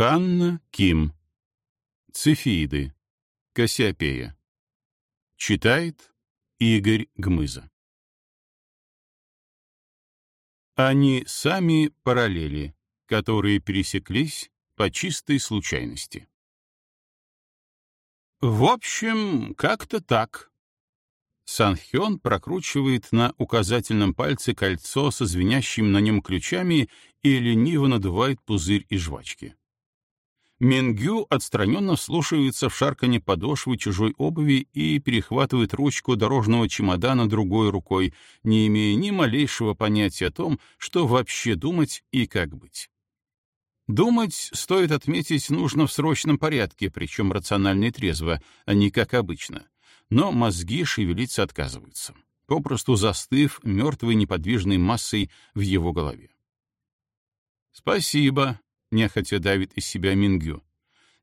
Ханна Ким. Цефиды. Кассиопея. Читает Игорь Гмыза. Они сами параллели, которые пересеклись по чистой случайности. В общем, как-то так. Санхён прокручивает на указательном пальце кольцо со звенящими на нем ключами и лениво надувает пузырь из жвачки. Мингю отстраненно слушается в шарканье подошвы чужой обуви и перехватывает ручку дорожного чемодана другой рукой, не имея ни малейшего понятия о том, что вообще думать и как быть. Думать, стоит отметить, нужно в срочном порядке, причем рационально и трезво, а не как обычно. Но мозги шевелиться отказываются, попросту застыв мертвой неподвижной массой в его голове. «Спасибо», — нехотя давит из себя Мингю.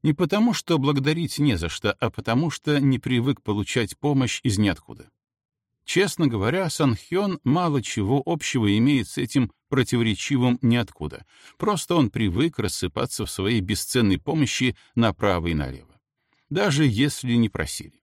Не потому, что благодарить не за что, а потому, что не привык получать помощь из ниоткуда. Честно говоря, Санхён мало чего общего имеет с этим противоречивым ниоткуда. Просто он привык рассыпаться в своей бесценной помощи направо и налево. Даже если не просили.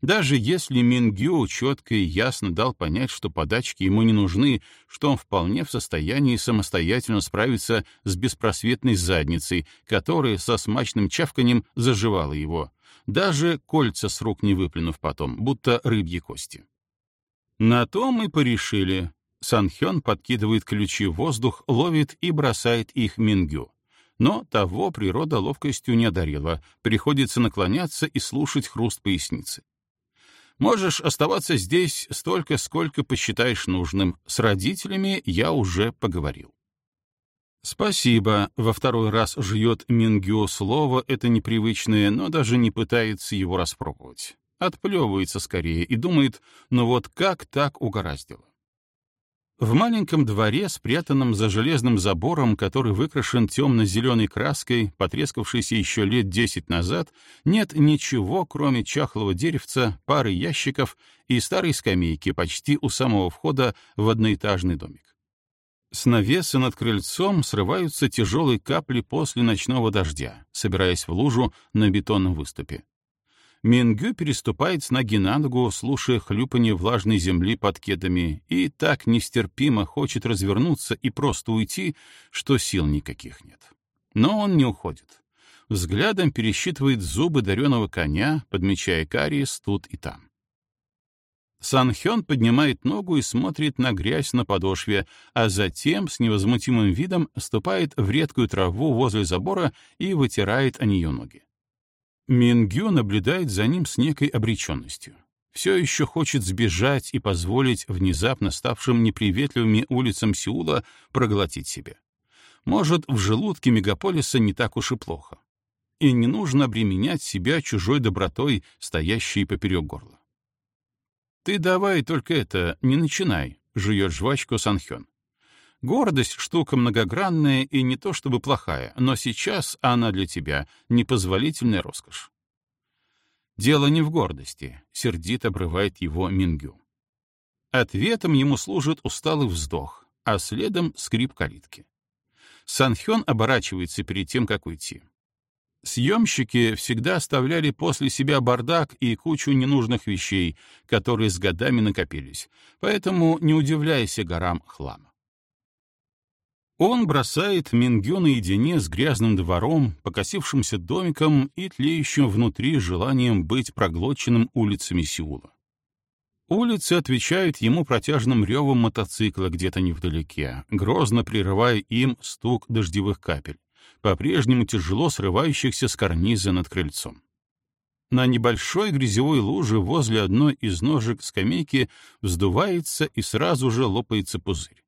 Даже если Мингю четко и ясно дал понять, что подачки ему не нужны, что он вполне в состоянии самостоятельно справиться с беспросветной задницей, которая со смачным чавканем заживала его, даже кольца с рук не выплюнув потом, будто рыбьи кости. На то мы порешили. Санхён подкидывает ключи в воздух, ловит и бросает их Мингю. Но того природа ловкостью не одарила, приходится наклоняться и слушать хруст поясницы. Можешь оставаться здесь столько, сколько посчитаешь нужным. С родителями я уже поговорил. Спасибо. Во второй раз жует Мингю слово, это непривычное, но даже не пытается его распробовать. Отплевывается скорее и думает, ну вот как так угораздило. В маленьком дворе, спрятанном за железным забором, который выкрашен темно-зеленой краской, потрескавшейся еще лет десять назад, нет ничего, кроме чахлого деревца, пары ящиков и старой скамейки почти у самого входа в одноэтажный домик. С навеса над крыльцом срываются тяжелые капли после ночного дождя, собираясь в лужу на бетонном выступе. Мингю переступает с ноги на ногу, слушая хлюпанье влажной земли под кедами, и так нестерпимо хочет развернуться и просто уйти, что сил никаких нет. Но он не уходит. Взглядом пересчитывает зубы дареного коня, подмечая кариес тут и там. Санхён поднимает ногу и смотрит на грязь на подошве, а затем с невозмутимым видом ступает в редкую траву возле забора и вытирает о нее ноги. Мингю наблюдает за ним с некой обреченностью. Все еще хочет сбежать и позволить внезапно ставшим неприветливыми улицам Сеула проглотить себя. Может, в желудке мегаполиса не так уж и плохо. И не нужно обременять себя чужой добротой, стоящей поперек горла. «Ты давай только это, не начинай», — жует жвачку Санхён. Гордость — штука многогранная и не то чтобы плохая, но сейчас она для тебя — непозволительная роскошь. Дело не в гордости, — сердито обрывает его Мингю. Ответом ему служит усталый вздох, а следом — скрип калитки. Санхён оборачивается перед тем, как уйти. Съемщики всегда оставляли после себя бардак и кучу ненужных вещей, которые с годами накопились, поэтому не удивляйся горам хлама. Он бросает Мингё наедине с грязным двором, покосившимся домиком и тлеющим внутри желанием быть проглоченным улицами Сеула. Улицы отвечают ему протяжным ревом мотоцикла где-то невдалеке, грозно прерывая им стук дождевых капель, по-прежнему тяжело срывающихся с карниза над крыльцом. На небольшой грязевой луже возле одной из ножек скамейки вздувается и сразу же лопается пузырь.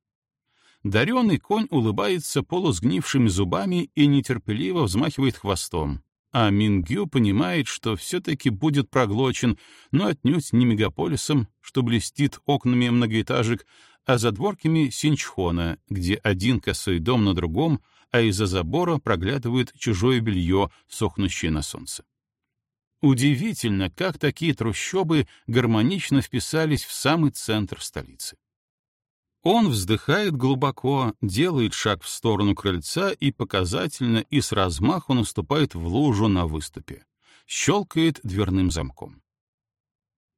Даренный конь улыбается полусгнившими зубами и нетерпеливо взмахивает хвостом, а Мингю понимает, что все-таки будет проглочен, но отнюдь не мегаполисом, что блестит окнами многоэтажек, а задворками Синчхона, где один косой дом на другом, а из-за забора проглядывает чужое белье, сохнущее на солнце. Удивительно, как такие трущобы гармонично вписались в самый центр столицы. Он вздыхает глубоко, делает шаг в сторону крыльца и показательно и с размаху наступает в лужу на выступе. Щелкает дверным замком.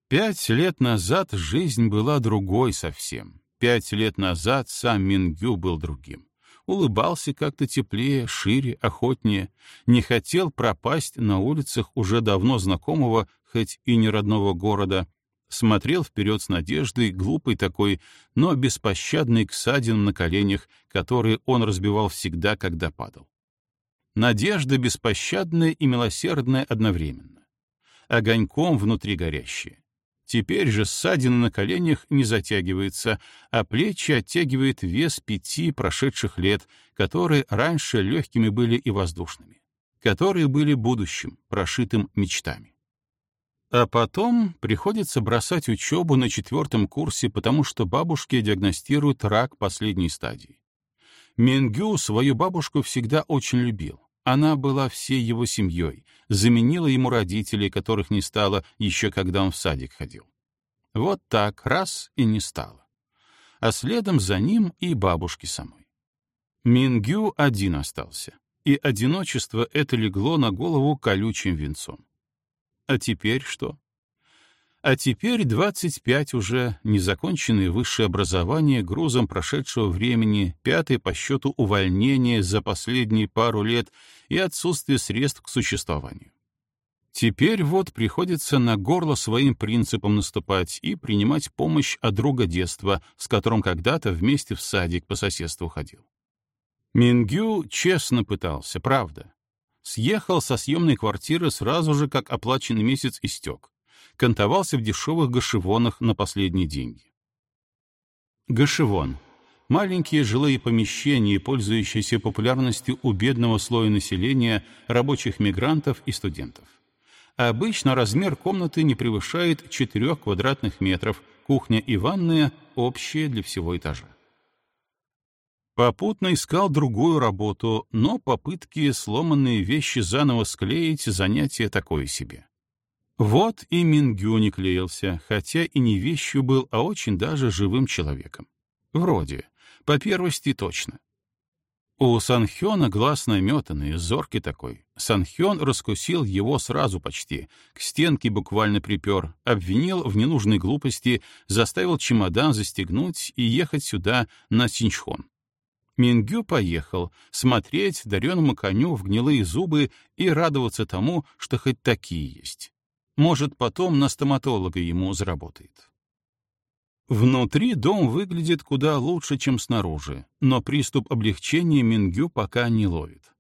Пять лет назад жизнь была другой совсем. Пять лет назад сам Мингю был другим. Улыбался как-то теплее, шире, охотнее, не хотел пропасть на улицах уже давно знакомого, хоть и не родного города, смотрел вперед с надеждой, глупый такой, но беспощадный к ссадинам на коленях, которые он разбивал всегда, когда падал. Надежда беспощадная и милосердная одновременно. Огоньком внутри горящая. Теперь же ссадина на коленях не затягивается, а плечи оттягивает вес пяти прошедших лет, которые раньше легкими были и воздушными, которые были будущим, прошитым мечтами. А потом приходится бросать учебу на четвертом курсе, потому что бабушке диагностируют рак последней стадии. Мингю свою бабушку всегда очень любил. Она была всей его семьей, заменила ему родителей, которых не стало еще когда он в садик ходил. Вот так, раз и не стало. А следом за ним и бабушки самой. Мингю один остался, и одиночество это легло на голову колючим венцом. А теперь что? А теперь 25 уже, незаконченное высшее образование грузом прошедшего времени, пятое по счету увольнение за последние пару лет и отсутствие средств к существованию. Теперь вот приходится на горло своим принципам наступать и принимать помощь от друга детства, с которым когда-то вместе в садик по соседству ходил. Мингю честно пытался, правда, Съехал со съемной квартиры сразу же, как оплаченный месяц истек. Кантовался в дешевых гашевонах на последние деньги. Гашевон — маленькие жилые помещения, пользующиеся популярностью у бедного слоя населения, рабочих мигрантов и студентов. Обычно размер комнаты не превышает 4 квадратных метров, кухня и ванная — общие для всего этажа. Попутно искал другую работу, но попытки сломанные вещи заново склеить — занятие такое себе. Вот и Мингю не клеился, хотя и не вещью был, а очень даже живым человеком. Вроде, по первости точно. У Санхёна глаз наметанный, зоркий такой. Санхён раскусил его сразу почти, к стенке буквально припер, обвинил в ненужной глупости, заставил чемодан застегнуть и ехать сюда, на Синчхон. Мингю поехал смотреть дареному коню в гнилые зубы и радоваться тому, что хоть такие есть. Может, потом на стоматолога ему заработает. Внутри дом выглядит куда лучше, чем снаружи, но приступ облегчения Мингю пока не ловит.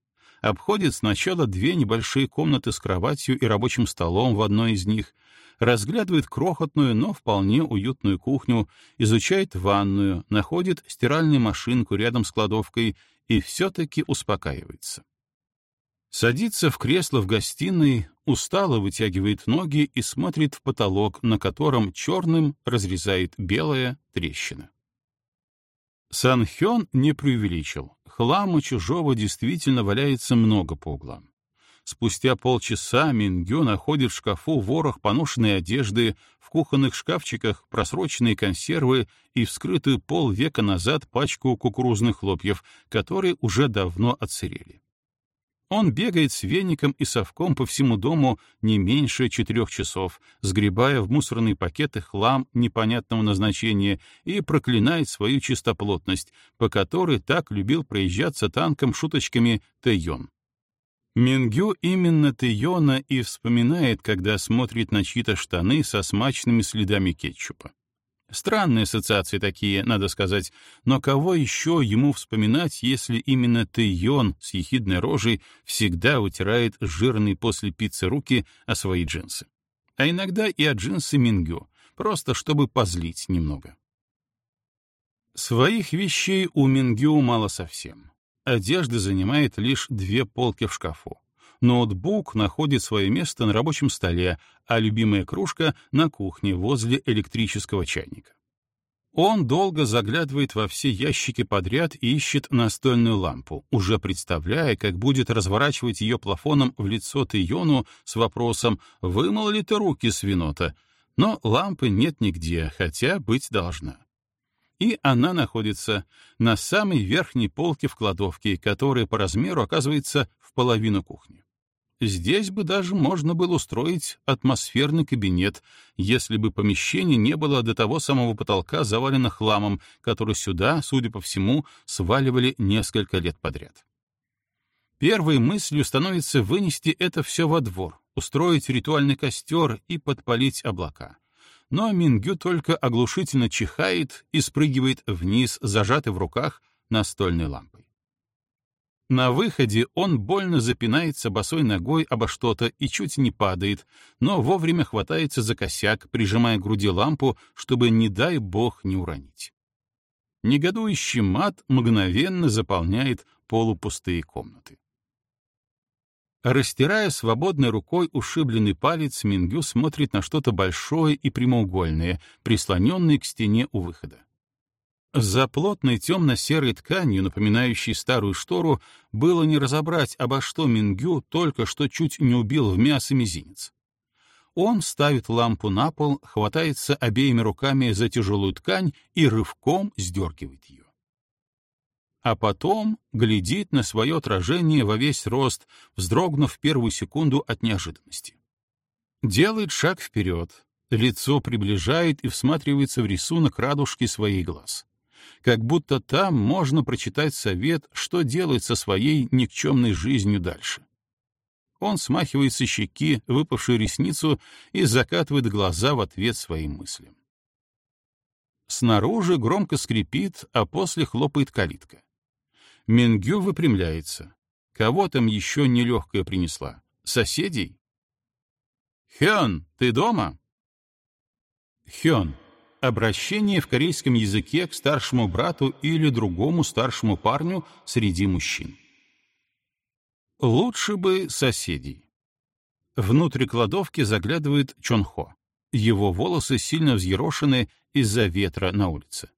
Обходит сначала две небольшие комнаты с кроватью и рабочим столом в одной из них, разглядывает крохотную, но вполне уютную кухню, изучает ванную, находит стиральную машинку рядом с кладовкой и все-таки успокаивается. Садится в кресло в гостиной, устало вытягивает ноги и смотрит в потолок, на котором черным разрезает белая трещина. Санхён не преувеличил. Хлама чужого действительно валяется много по углам. Спустя полчаса Мингю находит в шкафу ворох поношенной одежды, в кухонных шкафчиках просроченные консервы и вскрытую полвека назад пачку кукурузных хлопьев, которые уже давно отсырели. Он бегает с веником и совком по всему дому не меньше четырех часов, сгребая в мусорные пакеты хлам непонятного назначения и проклинает свою чистоплотность, по которой так любил проезжаться танком шуточками Тэйон. Мингю именно Тэйона и вспоминает, когда смотрит на чьи-то штаны со смачными следами кетчупа. Странные ассоциации такие, надо сказать, но кого еще ему вспоминать, если именно Тэйон с ехидной рожей всегда утирает жирные после пиццы руки о свои джинсы? А иногда и о джинсы Мингю, просто чтобы позлить немного. Своих вещей у Мингю мало совсем. Одежда занимает лишь две полки в шкафу. Ноутбук находит свое место на рабочем столе, а любимая кружка — на кухне возле электрического чайника. Он долго заглядывает во все ящики подряд и ищет настольную лампу, уже представляя, как будет разворачивать ее плафоном в лицо Тайону с вопросом «Вымыл ли ты руки, свинота?». Но лампы нет нигде, хотя быть должна. И она находится на самой верхней полке в кладовке, которая по размеру оказывается в половину кухни. Здесь бы даже можно было устроить атмосферный кабинет, если бы помещение не было до того самого потолка завалено хламом, который сюда, судя по всему, сваливали несколько лет подряд. Первой мыслью становится вынести это все во двор, устроить ритуальный костер и подпалить облака. Но Мингю только оглушительно чихает и спрыгивает вниз, зажатый в руках настольной лампой. На выходе он больно запинается босой ногой обо что-то и чуть не падает, но вовремя хватается за косяк, прижимая к груди лампу, чтобы, не дай бог, не уронить. Негодующий мат мгновенно заполняет полупустые комнаты. Растирая свободной рукой ушибленный палец, Мингю смотрит на что-то большое и прямоугольное, прислоненное к стене у выхода. За плотной темно-серой тканью, напоминающей старую штору, было не разобрать, обо что Мингю только что чуть не убил в мясо мизинец. Он ставит лампу на пол, хватается обеими руками за тяжелую ткань и рывком сдергивает ее. А потом глядит на свое отражение во весь рост, вздрогнув первую секунду от неожиданности. Делает шаг вперед, лицо приближает и всматривается в рисунок радужки своих глаз как будто там можно прочитать совет, что делать со своей никчемной жизнью дальше. Он смахивает со щеки выпавшую ресницу и закатывает глаза в ответ своим мыслям. Снаружи громко скрипит, а после хлопает калитка. Мингю выпрямляется. Кого там еще нелегкая принесла? Соседей? «Хён, ты дома?» Хён Обращение в корейском языке к старшему брату или другому старшему парню среди мужчин. Лучше бы соседей. Внутрь кладовки заглядывает Чонхо. Его волосы сильно взъерошены из-за ветра на улице.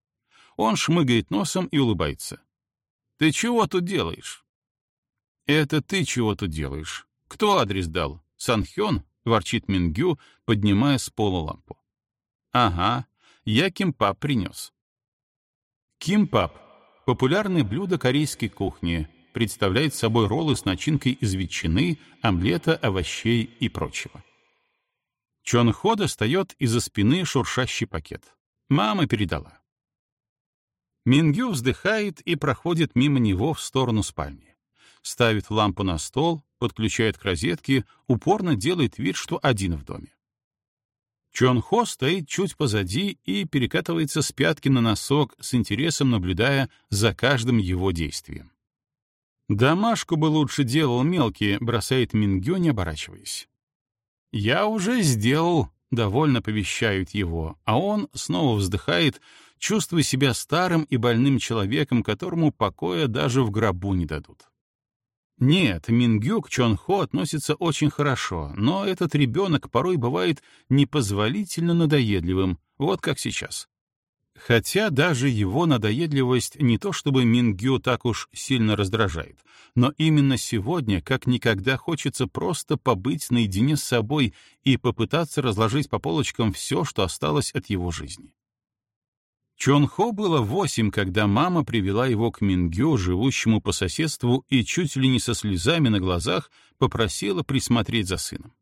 Он шмыгает носом и улыбается. «Ты чего тут делаешь?» «Это ты чего тут делаешь? Кто адрес дал? Санхён?» — ворчит Мингю, поднимая с пола лампу. «Ага, я кимпап принес. Кимпап — популярное блюдо корейской кухни, представляет собой роллы с начинкой из ветчины, омлета, овощей и прочего. Чон Хо достает из-за спины шуршащий пакет. Мама передала. Мингю вздыхает и проходит мимо него в сторону спальни. Ставит лампу на стол, подключает к розетке, упорно делает вид, что один в доме. Чон Хо стоит чуть позади и перекатывается с пятки на носок, с интересом наблюдая за каждым его действием. «Домашку бы лучше делал мелкий», — бросает Мингё, не оборачиваясь. «Я уже сделал», — довольно повещают его, а он снова вздыхает, чувствуя себя старым и больным человеком, которому покоя даже в гробу не дадут. Нет, Мингю к Чонхо относится очень хорошо, но этот ребенок порой бывает непозволительно надоедливым, вот как сейчас. Хотя даже его надоедливость не то чтобы Мингю так уж сильно раздражает, но именно сегодня как никогда хочется просто побыть наедине с собой и попытаться разложить по полочкам все, что осталось от его жизни. Чонхо было восемь, когда мама привела его к Мингю, живущему по соседству, и чуть ли не со слезами на глазах попросила присмотреть за сыном.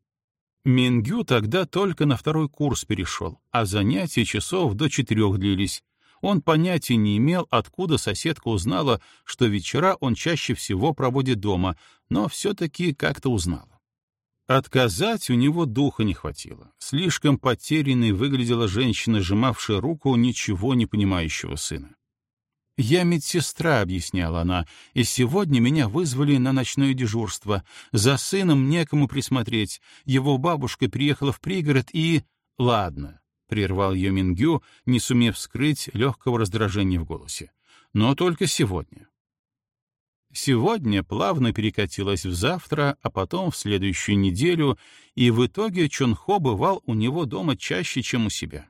Мингю тогда только на второй курс перешел, а занятия часов до четырех длились. Он понятия не имел, откуда соседка узнала, что вечера он чаще всего проводит дома, но все-таки как-то узнала. Отказать у него духа не хватило. Слишком потерянной выглядела женщина, сжимавшая руку ничего не понимающего сына. «Я медсестра», — объясняла она, — «и сегодня меня вызвали на ночное дежурство. За сыном некому присмотреть. Его бабушка приехала в пригород и...» «Ладно», — прервал ее Мингю, не сумев скрыть легкого раздражения в голосе. «Но только сегодня. Сегодня плавно перекатилась в завтра, а потом в следующую неделю, и в итоге Чонхо бывал у него дома чаще, чем у себя.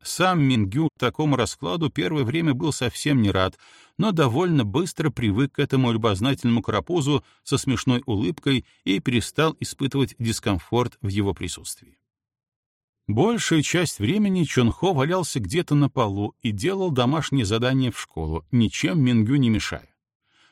Сам Мингю такому раскладу первое время был совсем не рад, но довольно быстро привык к этому любознательному карапузу со смешной улыбкой и перестал испытывать дискомфорт в его присутствии. Большую часть времени Чонхо валялся где-то на полу и делал домашние задания в школу, ничем Мингю не мешая.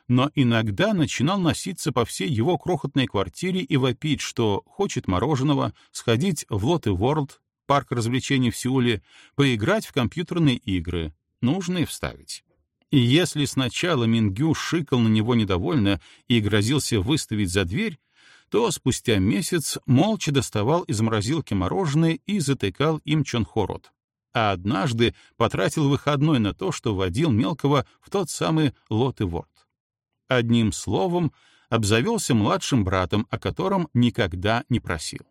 Но иногда начинал носиться по всей его крохотной квартире и вопить, что хочет мороженого, сходить в Лоты Ворлд, парк развлечений в Сеуле, поиграть в компьютерные игры, нужно и вставить. И если сначала Мингю шикал на него недовольно и грозился выставить за дверь, то спустя месяц молча доставал из морозилки мороженое и затыкал им Чонхо рот. А однажды потратил выходной на то, что водил мелкого в тот самый Лот и. Одним словом, обзавелся младшим братом, о котором никогда не просил.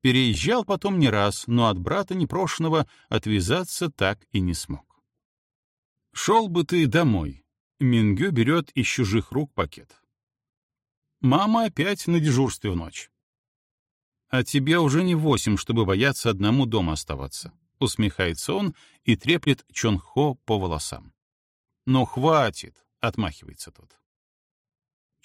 Переезжал потом не раз, но от брата непрошенного отвязаться так и не смог. «Шел бы ты домой». Мингю берет из чужих рук пакет. Мама опять на дежурстве в ночь. А тебе уже не восемь, чтобы бояться одному дома оставаться. Усмехается он и треплет Чонхо по волосам. «Ну, хватит!» — отмахивается тот.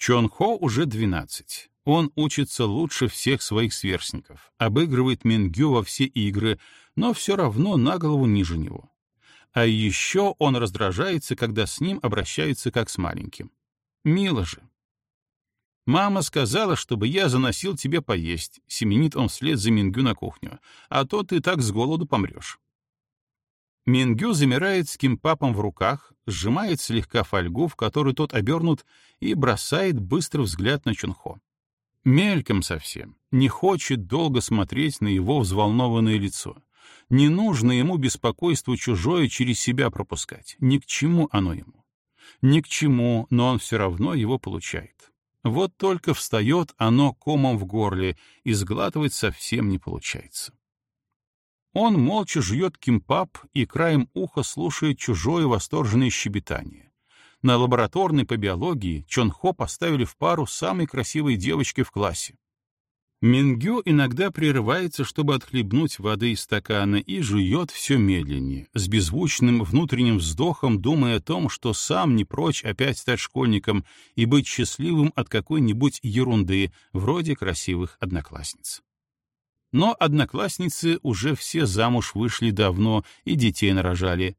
Чонхо уже двенадцать. Он учится лучше всех своих сверстников, обыгрывает Мингю во все игры, но все равно на голову ниже него. А еще он раздражается, когда с ним обращаются как с маленьким. Мило же. «Мама сказала, чтобы я заносил тебе поесть», — семенит он вслед за Мингю на кухню, «а то ты так с голоду помрешь». Мингю замирает с кимпапом в руках, сжимает слегка фольгу, в которую тот обернут, и бросает быстрый взгляд на Чунхо. Мельком совсем, не хочет долго смотреть на его взволнованное лицо. Не нужно ему беспокойство чужое через себя пропускать, ни к чему оно ему. Ни к чему, но он все равно его получает. Вот только встает оно комом в горле, и сглатывать совсем не получается. Он молча жует кимпап и краем уха слушает чужое восторженное щебетание. На лабораторной по биологии Чонхо поставили в пару самой красивой девочки в классе. Мингю иногда прерывается, чтобы отхлебнуть воды из стакана, и жует все медленнее, с беззвучным внутренним вздохом, думая о том, что сам не прочь опять стать школьником и быть счастливым от какой-нибудь ерунды, вроде красивых одноклассниц. Но одноклассницы уже все замуж вышли давно и детей нарожали,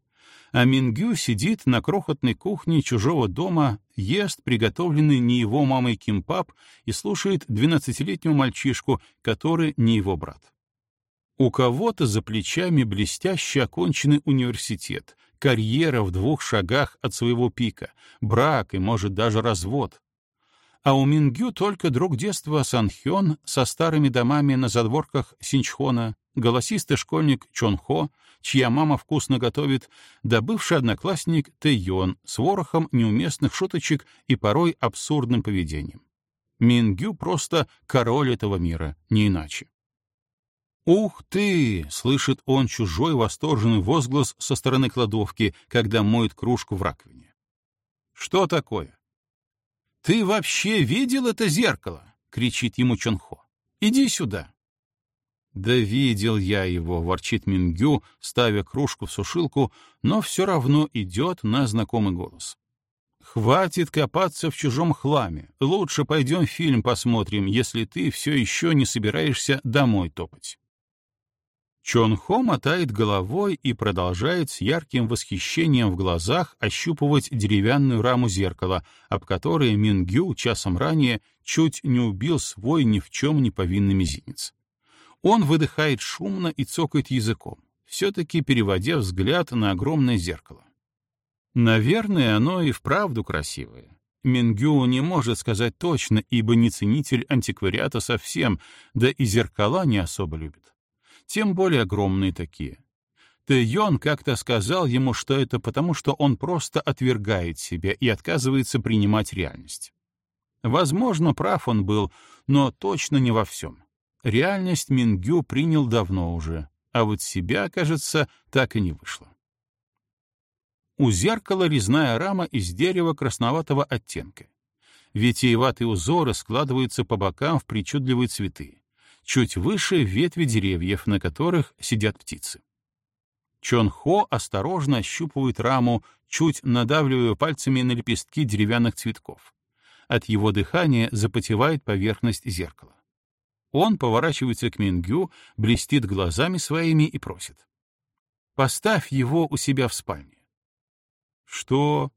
а Мингю сидит на крохотной кухне чужого дома, ест приготовленный не его мамой кимпап и слушает двенадцатилетнего мальчишку, который не его брат. У кого-то за плечами блестяще оконченный университет, карьера в двух шагах от своего пика, брак и, может, даже развод. А у Мингю только друг детства Санхён со старыми домами на задворках Синчхона, голосистый школьник Чонхо, чья мама вкусно готовит, да бывший одноклассник Тэйон с ворохом неуместных шуточек и порой абсурдным поведением. Мингю просто король этого мира, не иначе. «Ух ты!» — слышит он чужой восторженный возглас со стороны кладовки, когда моет кружку в раковине. «Что такое?» «Ты вообще видел это зеркало?» — кричит ему Чонхо. «Иди сюда». «Да видел я его», — ворчит Мингю, ставя кружку в сушилку, но все равно идет на знакомый голос. «Хватит копаться в чужом хламе. Лучше пойдем фильм посмотрим, если ты все еще не собираешься домой топать». Чон Хо мотает головой и продолжает с ярким восхищением в глазах ощупывать деревянную раму зеркала, об которой Мингю часом ранее чуть не убил свой ни в чем не повинный мизинец. Он выдыхает шумно и цокает языком, все-таки переводя взгляд на огромное зеркало. Наверное, оно и вправду красивое. Мингю не может сказать точно, ибо не ценитель антиквариата совсем, да и зеркала не особо любит. Тем более огромные такие. Тэйон как-то сказал ему, что это потому, что он просто отвергает себя и отказывается принимать реальность. Возможно, прав он был, но точно не во всем. Реальность Мингю принял давно уже, а вот себя, кажется, так и не вышло. У зеркала резная рама из дерева красноватого оттенка. Витиеватые узоры складываются по бокам в причудливые цветы. Чуть выше — ветви деревьев, на которых сидят птицы. Чон Хо осторожно ощупывает раму, чуть надавливая пальцами на лепестки деревянных цветков. От его дыхания запотевает поверхность зеркала. Он поворачивается к Мингю, блестит глазами своими и просит. «Поставь его у себя в спальне». «Что?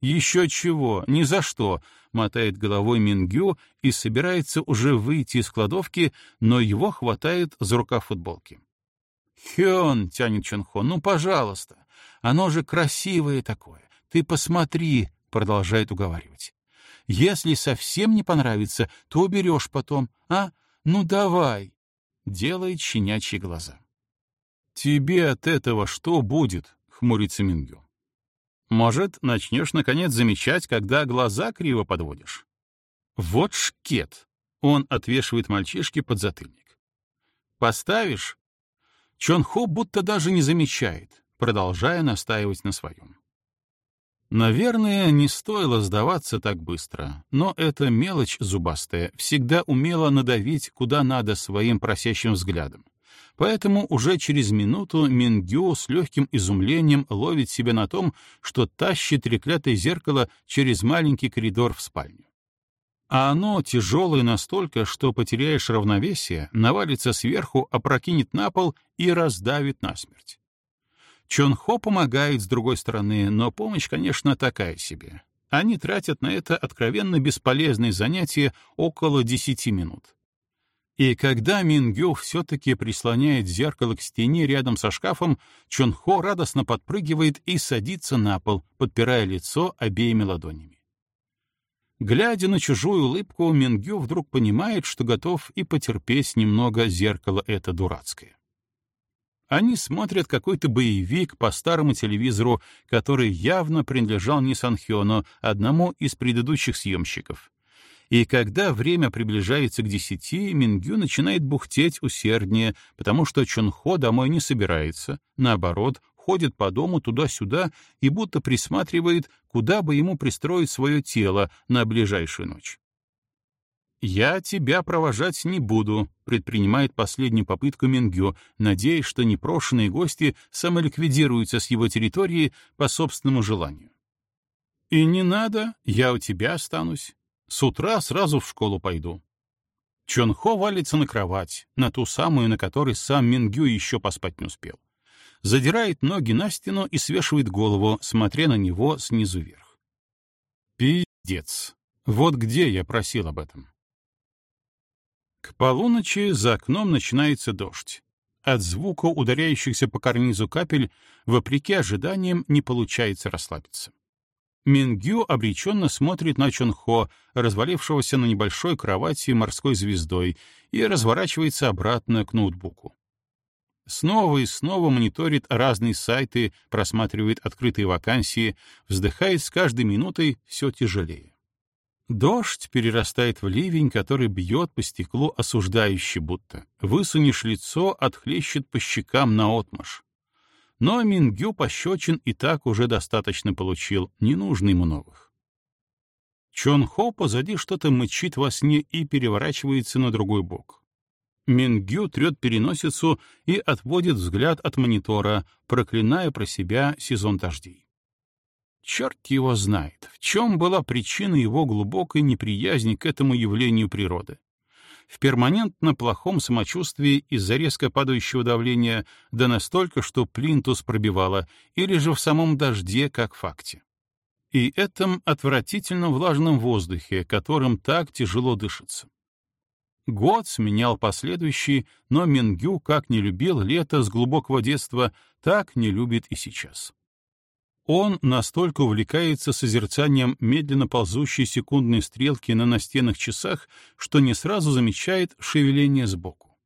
Еще чего? Ни за что!» — мотает головой Мингю и собирается уже выйти из кладовки, но его хватает за рукав футболки. «Хён!» — тянет Чонхо. «Ну, пожалуйста! Оно же красивое такое! Ты посмотри!» — продолжает уговаривать. «Если совсем не понравится, то уберешь потом, а? Ну, давай!» — делает щенячьи глаза. «Тебе от этого что будет?» — хмурится Мингю. «Может, начнешь наконец замечать, когда глаза криво подводишь?» «Вот шкет!» — он отвешивает мальчишке подзатыльник. «Поставишь?» Чон Хо будто даже не замечает, продолжая настаивать на своем. Наверное, не стоило сдаваться так быстро, но эта мелочь зубастая всегда умела надавить куда надо своим просящим взглядом. Поэтому уже через минуту Мингю с легким изумлением ловит себя на том, что тащит треклятое зеркало через маленький коридор в спальню. А оно тяжелое настолько, что потеряешь равновесие, навалится сверху, опрокинет на пол и раздавит насмерть. Чон Хо помогает с другой стороны, но помощь, конечно, такая себе. Они тратят на это откровенно бесполезное занятие около десяти минут. И когда Мингю все-таки прислоняет зеркало к стене рядом со шкафом, Чон Хо радостно подпрыгивает и садится на пол, подпирая лицо обеими ладонями. Глядя на чужую улыбку, Мингю вдруг понимает, что готов и потерпеть немного зеркало это дурацкое. Они смотрят какой-то боевик по старому телевизору, который явно принадлежал не Санхёну, одному из предыдущих съемщиков. И когда время приближается к десяти, Мингю начинает бухтеть усерднее, потому что Чонхо домой не собирается, наоборот, ходит по дому туда-сюда и будто присматривает, куда бы ему пристроить свое тело на ближайшую ночь. «Я тебя провожать не буду», — предпринимает последнюю попытку Мингю, надеясь, что непрошенные гости самоликвидируются с его территории по собственному желанию. «И не надо, я у тебя останусь. С утра сразу в школу пойду». Чонхо валится на кровать, на ту самую, на которой сам Мингю еще поспать не успел. Задирает ноги на стену и свешивает голову, смотря на него снизу вверх. Пиздец. Вот где я просил об этом. К полуночи за окном начинается дождь. От звука ударяющихся по карнизу капель, вопреки ожиданиям, не получается расслабиться. Мингю обреченно смотрит на Чонхо, развалившегося на небольшой кровати морской звездой, и разворачивается обратно к ноутбуку. Снова и снова мониторит разные сайты, просматривает открытые вакансии, вздыхает с каждой минутой все тяжелее. Дождь перерастает в ливень, который бьет по стеклу осуждающе будто. Высунешь лицо, отхлещет по щекам наотмашь. Но Мингю пощечин и так уже достаточно получил, не нужно ему новых. Чон Хо позади что-то мычит во сне и переворачивается на другой бок. Мингю трет переносицу и отводит взгляд от монитора, проклиная про себя сезон дождей. Черт его знает, в чем была причина его глубокой неприязни к этому явлению природы. В перманентно плохом самочувствии из-за резко падающего давления, да настолько, что плинтус пробивало, или же в самом дожде, как факте. И этом отвратительно влажном воздухе, которым так тяжело дышится. Год сменял последующий, но Мингю как не любил лето с глубокого детства, так не любит и сейчас. Он настолько увлекается созерцанием медленно ползущей секундной стрелки на настенных часах, что не сразу замечает шевеление сбоку.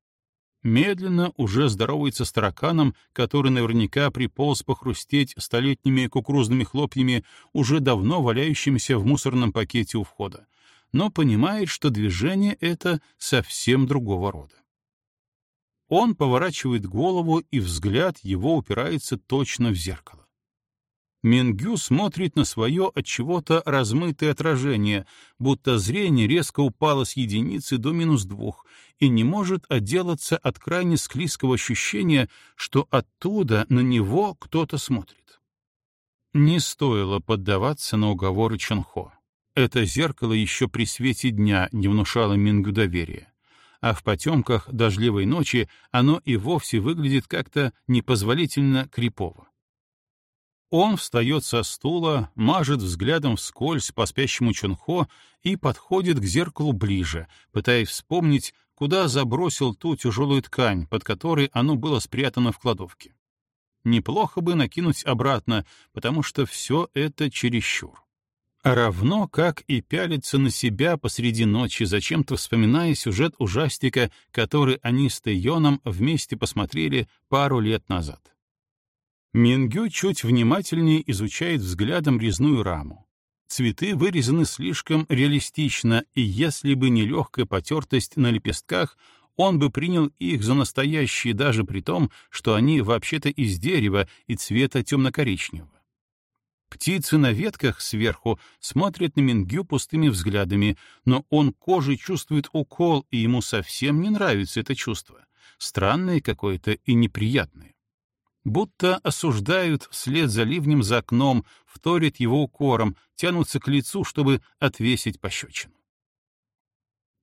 Медленно уже здоровается с тараканом, который наверняка приполз похрустеть столетними кукурузными хлопьями, уже давно валяющимися в мусорном пакете у входа, но понимает, что движение это совсем другого рода. Он поворачивает голову, и взгляд его упирается точно в зеркало. Мингю смотрит на свое от чего-то размытое отражение, будто зрение резко упало с единицы до минус двух и не может отделаться от крайне склизкого ощущения, что оттуда на него кто-то смотрит. Не стоило поддаваться на уговоры Чонхо. Это зеркало еще при свете дня не внушало Мингю доверия. а в потемках дождливой ночи оно и вовсе выглядит как-то непозволительно крипово. Он встает со стула, мажет взглядом вскользь по спящему Чонхо и подходит к зеркалу ближе, пытаясь вспомнить, куда забросил ту тяжелую ткань, под которой оно было спрятано в кладовке. Неплохо бы накинуть обратно, потому что все это чересчур. Равно как и пялиться на себя посреди ночи, зачем-то вспоминая сюжет ужастика, который они с Тэйоном вместе посмотрели пару лет назад. Мингю чуть внимательнее изучает взглядом резную раму. Цветы вырезаны слишком реалистично, и если бы не легкая потертость на лепестках, он бы принял их за настоящие даже при том, что они вообще-то из дерева и цвета темно-коричневого. Птицы на ветках сверху смотрят на Мингю пустыми взглядами, но он кожей чувствует укол, и ему совсем не нравится это чувство. Странное какое-то и неприятное будто осуждают вслед за ливнем за окном, вторят его укором, тянутся к лицу, чтобы отвесить пощечину.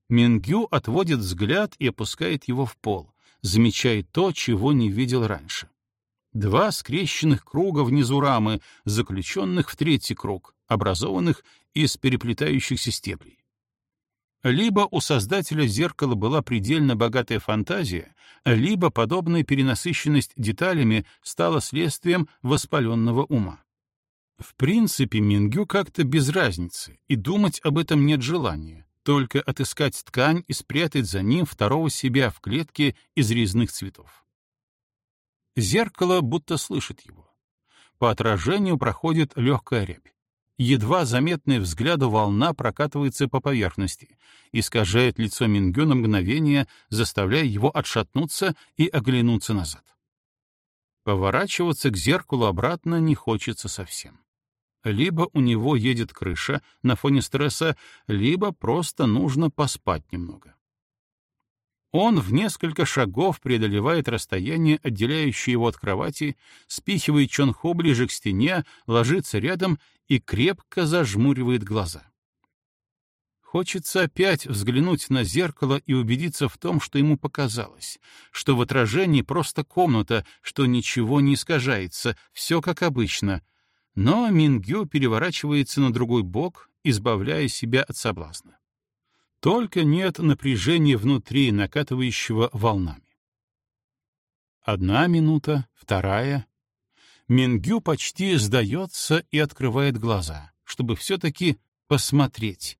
Мингю отводит взгляд и опускает его в пол, замечая то, чего не видел раньше. Два скрещенных круга внизу рамы, заключенных в третий круг, образованных из переплетающихся стеблей. Либо у создателя зеркала была предельно богатая фантазия, либо подобная перенасыщенность деталями стала следствием воспаленного ума. В принципе, Мингю как-то без разницы, и думать об этом нет желания, только отыскать ткань и спрятать за ним второго себя в клетке из резных цветов. Зеркало будто слышит его. По отражению проходит легкая рябь едва заметная взгляду волна прокатывается по поверхности, искажает лицо Мингю на мгновение, заставляя его отшатнуться и оглянуться назад. Поворачиваться к зеркалу обратно не хочется совсем. Либо у него едет крыша на фоне стресса, либо просто нужно поспать немного. Он в несколько шагов преодолевает расстояние, отделяющее его от кровати, спихивает Чонхо ближе к стене, ложится рядом и крепко зажмуривает глаза. Хочется опять взглянуть на зеркало и убедиться в том, что ему показалось, что в отражении просто комната, что ничего не искажается, все как обычно. Но Мингю переворачивается на другой бок, избавляя себя от соблазна. Только нет напряжения внутри, накатывающего волнами. Одна минута, вторая. Мингю почти сдается и открывает глаза, чтобы все-таки посмотреть,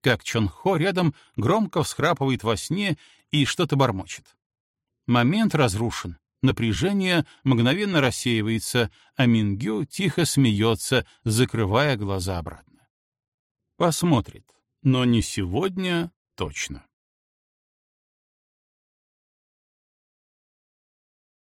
как Чонхо рядом громко всхрапывает во сне и что-то бормочет. Момент разрушен, напряжение мгновенно рассеивается, а Мингю тихо смеется, закрывая глаза обратно. Посмотрит но не сегодня точно.